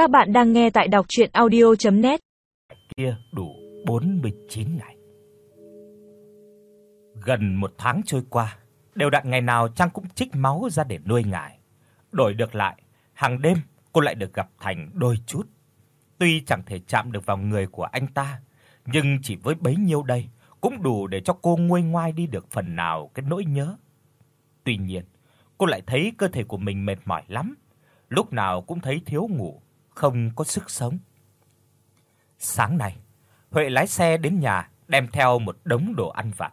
Các bạn đang nghe tại đọc audio net Kia đủ 49 ngày. Gần một tháng trôi qua, đều đặn ngày nào Trang cũng trích máu ra để nuôi ngài. Đổi được lại, hàng đêm cô lại được gặp Thành đôi chút. Tuy chẳng thể chạm được vào người của anh ta, nhưng chỉ với bấy nhiêu đây cũng đủ để cho cô nguôi ngoai đi được phần nào cái nỗi nhớ. Tuy nhiên, cô lại thấy cơ thể của mình mệt mỏi lắm, lúc nào cũng thấy thiếu ngủ, không có sức sống. Sáng nay, Huệ lái xe đến nhà đem theo một đống đồ ăn vặt.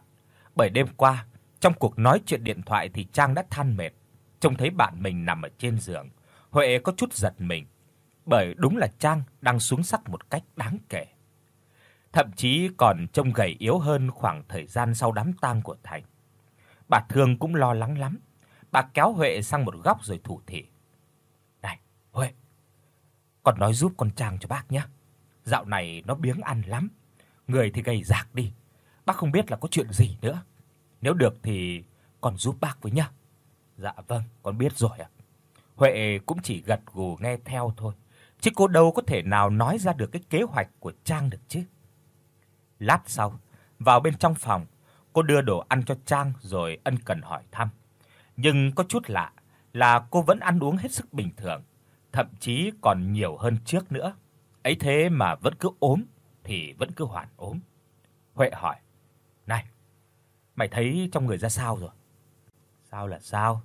Bởi đêm qua, trong cuộc nói chuyện điện thoại thì Trang đã than mệt, trông thấy bạn mình nằm ở trên giường, Huệ có chút giật mình, bởi đúng là Trang đang xuống sắc một cách đáng kể. Thậm chí còn trông gầy yếu hơn khoảng thời gian sau đám tang của Thành. Bà Thương cũng lo lắng lắm. Bà kéo Huệ sang một góc rồi thủ thỉ. "Này, Huệ, con nói giúp con Trang cho bác nhé. Dạo này nó biếng ăn lắm, người thì gầy rạc đi. Bác không biết là có chuyện gì nữa. Nếu được thì con giúp bác với nhá." "Dạ vâng, con biết rồi ạ." Huệ cũng chỉ gật gù nghe theo thôi, chứ cô đâu có thể nào nói ra được cái kế hoạch của Trang được chứ. Lát sau, vào bên trong phòng, cô đưa đồ ăn cho Trang rồi ân cần hỏi thăm. Nhưng có chút lạ là cô vẫn ăn uống hết sức bình thường, thậm chí còn nhiều hơn trước nữa. Ấy thế mà vẫn cứ ốm thì vẫn cứ hoàn ốm. Huệ hỏi: "Này, mày thấy trong người ra sao rồi?" "Sao là sao?"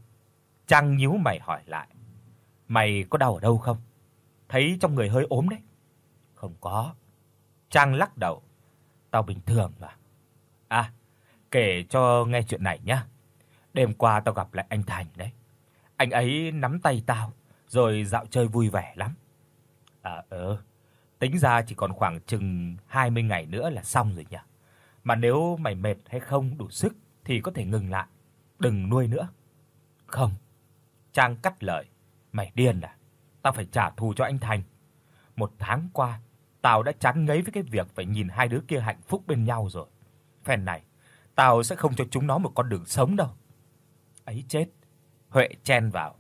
Trang nhíu mày hỏi lại. "Mày có đau ở đâu không? Thấy trong người hơi ốm đấy." "Không có." Trang lắc đầu. "Tao bình thường mà." "À, kể cho nghe chuyện này nhá. Đêm qua tao gặp lại anh Thành đấy. Anh ấy nắm tay tao rồi dạo chơi vui vẻ lắm." "À ừ, tính ra chỉ còn khoảng chừng 20 ngày nữa là xong rồi nhỉ. Mà nếu mày mệt hay không đủ sức thì có thể ngừng lại, đừng nuôi nữa." "Không." Trang cắt lời, "Mày điên à? Tao phải trả thù cho anh Thành. Một tháng qua, tao đã chán ngấy với cái việc phải nhìn hai đứa kia hạnh phúc bên nhau rồi. Phen này, tao sẽ không cho chúng nó một con đường sống đâu." Ấy chết. Huệ chen vào.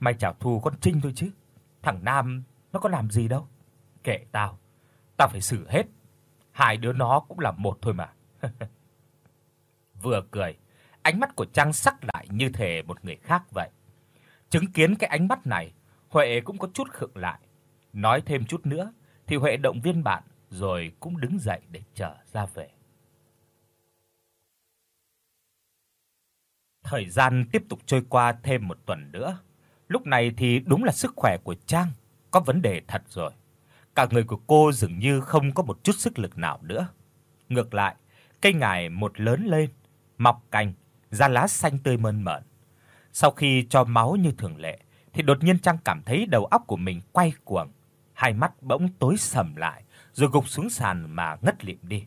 "Mày trả thù con Trinh thôi chứ. Thằng Nam nó có làm gì đâu. Kệ tao, tao phải xử hết. Hai đứa nó cũng là một thôi mà." Vừa cười, ánh mắt của Trang sắc lại như thể một người khác vậy. Chứng kiến cái ánh mắt này, Huệ cũng có chút khựng lại. Nói thêm chút nữa thì Huệ động viên bạn rồi cũng đứng dậy để trở ra về. Thời gian tiếp tục trôi qua thêm một tuần nữa. Lúc này thì đúng là sức khỏe của Trang có vấn đề thật rồi. Cả người của cô dường như không có một chút sức lực nào nữa. Ngược lại, cây ngải một lớn lên, mọc cành, ra lá xanh tươi mơn mởn. Sau khi cho máu như thường lệ, thì đột nhiên Trang cảm thấy đầu óc của mình quay cuồng, hai mắt bỗng tối sầm lại, rồi gục xuống sàn mà ngất lịm đi.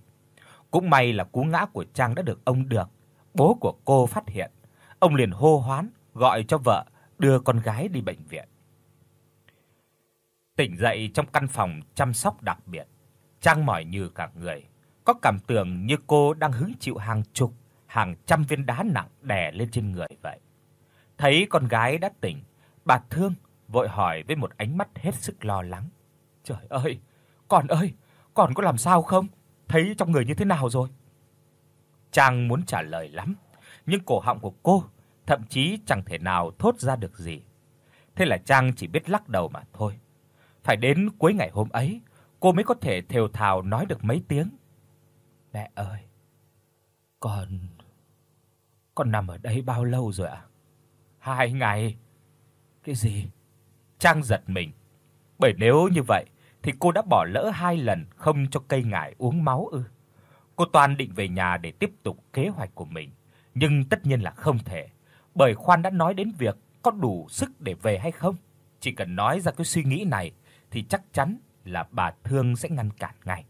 Cũng may là cú ngã của Trang đã được ông Được, bố của cô phát hiện. Ông liền hô hoán gọi cho vợ đưa con gái đi bệnh viện. Tỉnh dậy trong căn phòng chăm sóc đặc biệt, Trang mỏi như cả người, có cảm tưởng như cô đang hứng chịu hàng chục, hàng trăm viên đá nặng đè lên trên người vậy. Thấy con gái đã tỉnh, bà Thương vội hỏi với một ánh mắt hết sức lo lắng. "Trời ơi, con ơi, con có làm sao không? Thấy trong người như thế nào rồi?" Trang muốn trả lời lắm, nhưng cổ họng của cô thậm chí chẳng thể nào thốt ra được gì. Thế là Trang chỉ biết lắc đầu mà thôi. Phải đến cuối ngày hôm ấy, cô mới có thể thều thào nói được mấy tiếng. "Mẹ ơi, con con nằm ở đây bao lâu rồi ạ?" "Hai ngày." "Cái gì?" Trang giật mình. Bởi nếu như vậy thì cô đã bỏ lỡ hai lần không cho cây ngải uống máu ư? Cô toàn định về nhà để tiếp tục kế hoạch của mình, nhưng tất nhiên là không thể, bởi Khoan đã nói đến việc có đủ sức để về hay không. Chỉ cần nói ra cái suy nghĩ này thì chắc chắn là bà Thương sẽ ngăn cản ngay.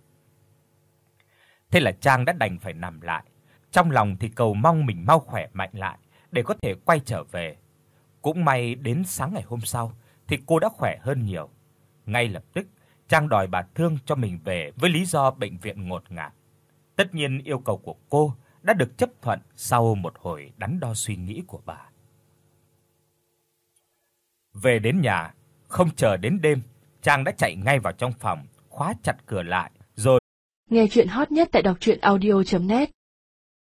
Thế là Trang đã đành phải nằm lại, trong lòng thì cầu mong mình mau khỏe mạnh lại để có thể quay trở về. Cũng may đến sáng ngày hôm sau thì cô đã khỏe hơn nhiều. Ngay lập tức, Trang đòi bà Thương cho mình về với lý do bệnh viện ngột ngạt. Tất nhiên yêu cầu của cô đã được chấp thuận sau một hồi đắn đo suy nghĩ của bà. Về đến nhà, không chờ đến đêm, Trang đã chạy ngay vào trong phòng, khóa chặt cửa lại, rồi Nghe truyện hot nhất tại doctruyenaudio.net